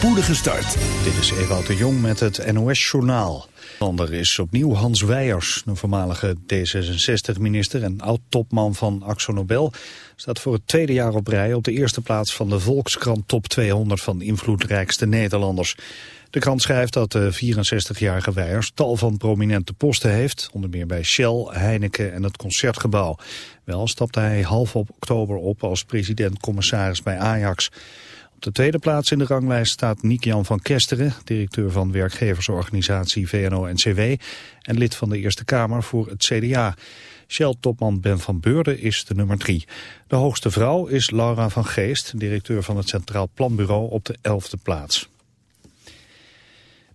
spoedige start. Dit is Ewout de Jong met het NOS-journaal. Ander is opnieuw Hans Weijers, de voormalige D66-minister en oud-topman van Axo Nobel, staat voor het tweede jaar op rij op de eerste plaats van de Volkskrant Top 200 van invloedrijkste Nederlanders. De krant schrijft dat de 64-jarige Weijers tal van prominente posten heeft, onder meer bij Shell, Heineken en het Concertgebouw. Wel stapte hij half op oktober op als president-commissaris bij Ajax. Op de tweede plaats in de ranglijst staat Niek-Jan van Kesteren, directeur van werkgeversorganisatie VNO-NCW en lid van de Eerste Kamer voor het CDA. Shell-topman Ben van Beurden is de nummer drie. De hoogste vrouw is Laura van Geest, directeur van het Centraal Planbureau op de elfde plaats.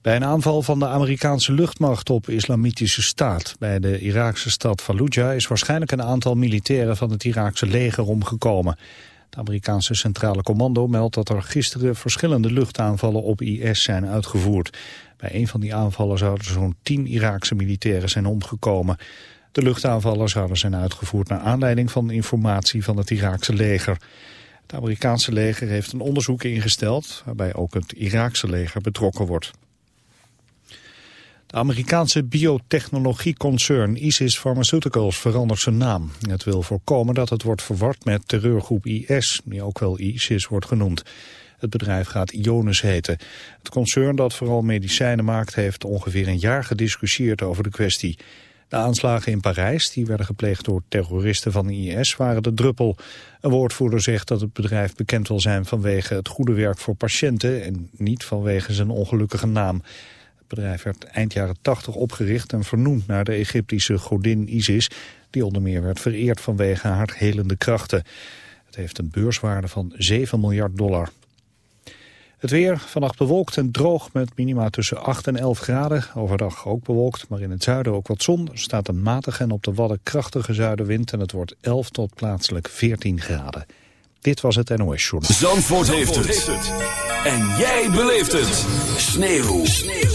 Bij een aanval van de Amerikaanse luchtmacht op islamitische staat bij de Iraakse stad Fallujah is waarschijnlijk een aantal militairen van het Iraakse leger omgekomen. Het Amerikaanse Centrale Commando meldt dat er gisteren verschillende luchtaanvallen op IS zijn uitgevoerd. Bij een van die aanvallen zouden zo'n tien Iraakse militairen zijn omgekomen. De luchtaanvallen zouden zijn uitgevoerd naar aanleiding van informatie van het Iraakse leger. Het Amerikaanse leger heeft een onderzoek ingesteld waarbij ook het Iraakse leger betrokken wordt. Amerikaanse biotechnologieconcern ISIS Pharmaceuticals verandert zijn naam. Het wil voorkomen dat het wordt verward met terreurgroep IS, die ook wel ISIS wordt genoemd. Het bedrijf gaat Ionis heten. Het concern dat vooral medicijnen maakt heeft ongeveer een jaar gediscussieerd over de kwestie. De aanslagen in Parijs, die werden gepleegd door terroristen van de IS, waren de druppel. Een woordvoerder zegt dat het bedrijf bekend wil zijn vanwege het goede werk voor patiënten en niet vanwege zijn ongelukkige naam. Het bedrijf werd eind jaren 80 opgericht en vernoemd naar de Egyptische godin Isis, die onder meer werd vereerd vanwege haar helende krachten. Het heeft een beurswaarde van 7 miljard dollar. Het weer, vannacht bewolkt en droog met minima tussen 8 en 11 graden. Overdag ook bewolkt, maar in het zuiden ook wat zon. Er staat een matige en op de wadden krachtige zuidenwind en het wordt 11 tot plaatselijk 14 graden. Dit was het NOS Journal. Zandvoort, heeft, het. En jij beleeft het. Sneeuw. Sneeuw.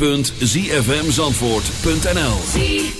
www.zfmzandvoort.nl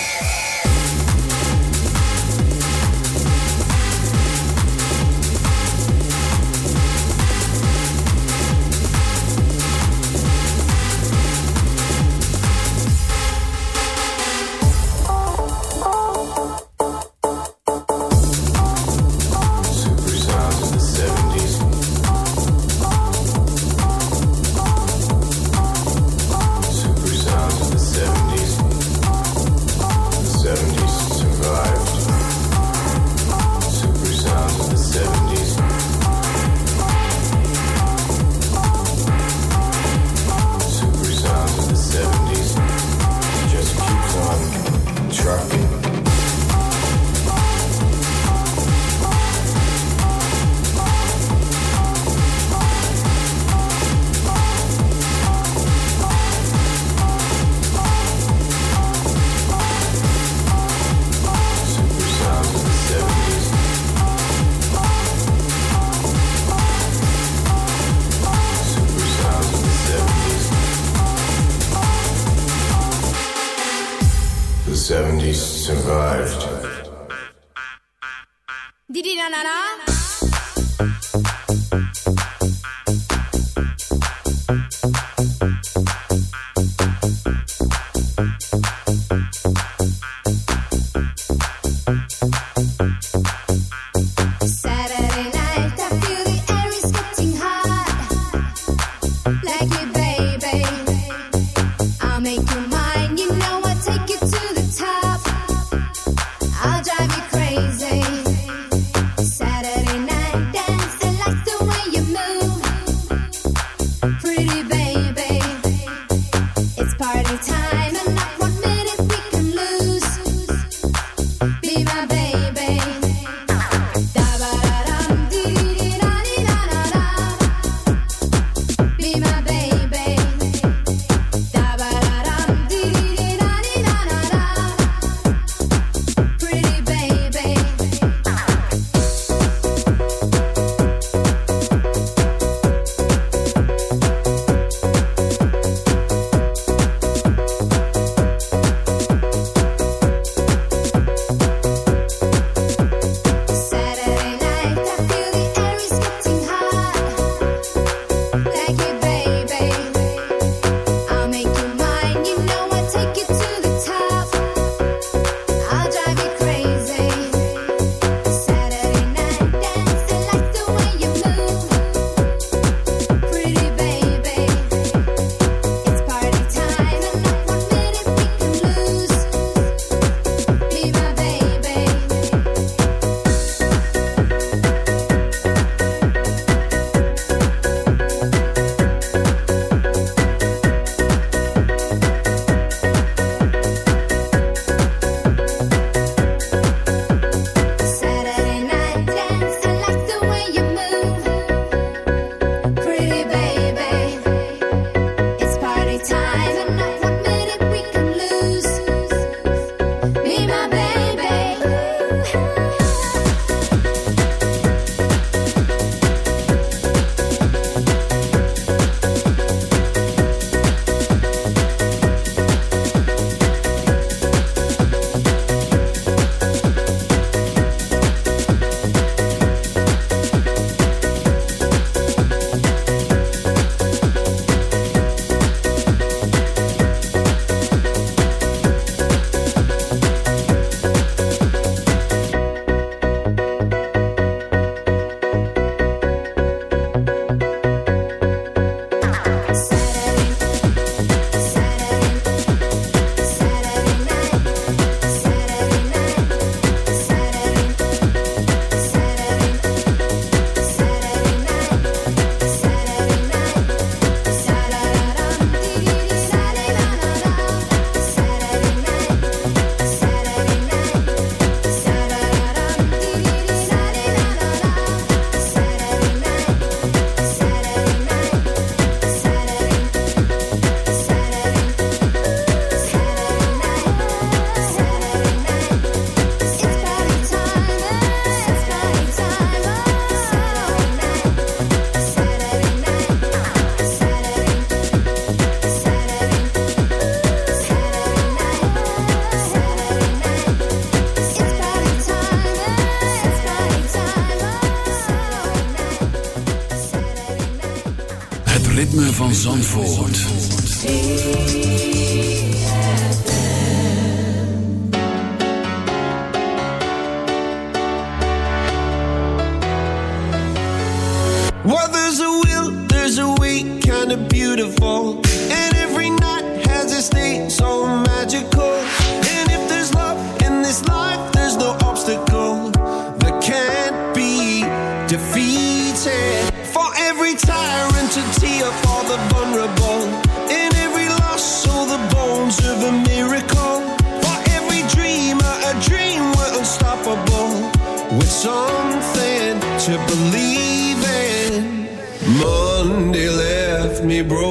Zandvoort. Well, there's a will, there's a way, kind of beautiful. And every night has its day, so magical. And if there's love in this life, there's no obstacle that can't be defeated. For every tyrant to tear bro.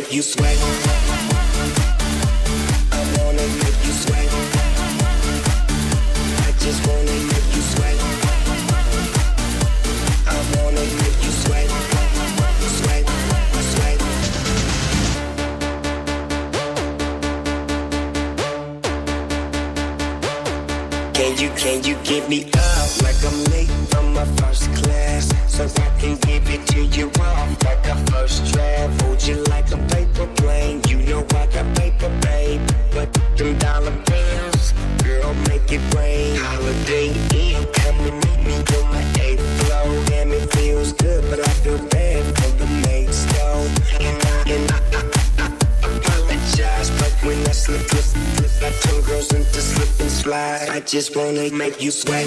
make you sweat. I wanna make you sweat. I just wanna make you sweat. I wanna make you sweat. Sweat, sweat. Can you, can you give me up like I'm late from my first class? So I can give it to you off like a first draft. Hold you like a paper plane. You know I got paper, babe. But them dollar bills, girl, make it rain. Holiday Inn, come and meet me on my eighth floor. Damn, it feels good, but I feel bad for the mates, though. And I, and I, I, I apologize, but when I slip, slip, slip, I turn girls into slip and slide. I just wanna make you sweat.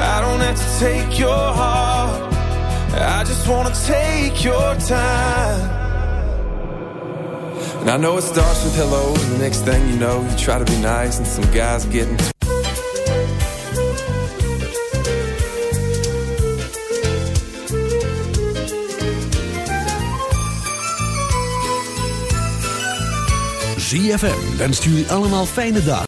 I don't have to take your heart. I just wanna take your time. And I know it starts with hello, and the next thing you know, you try to be nice, and some guys getting. ZFM wenst jullie allemaal fijne dagen.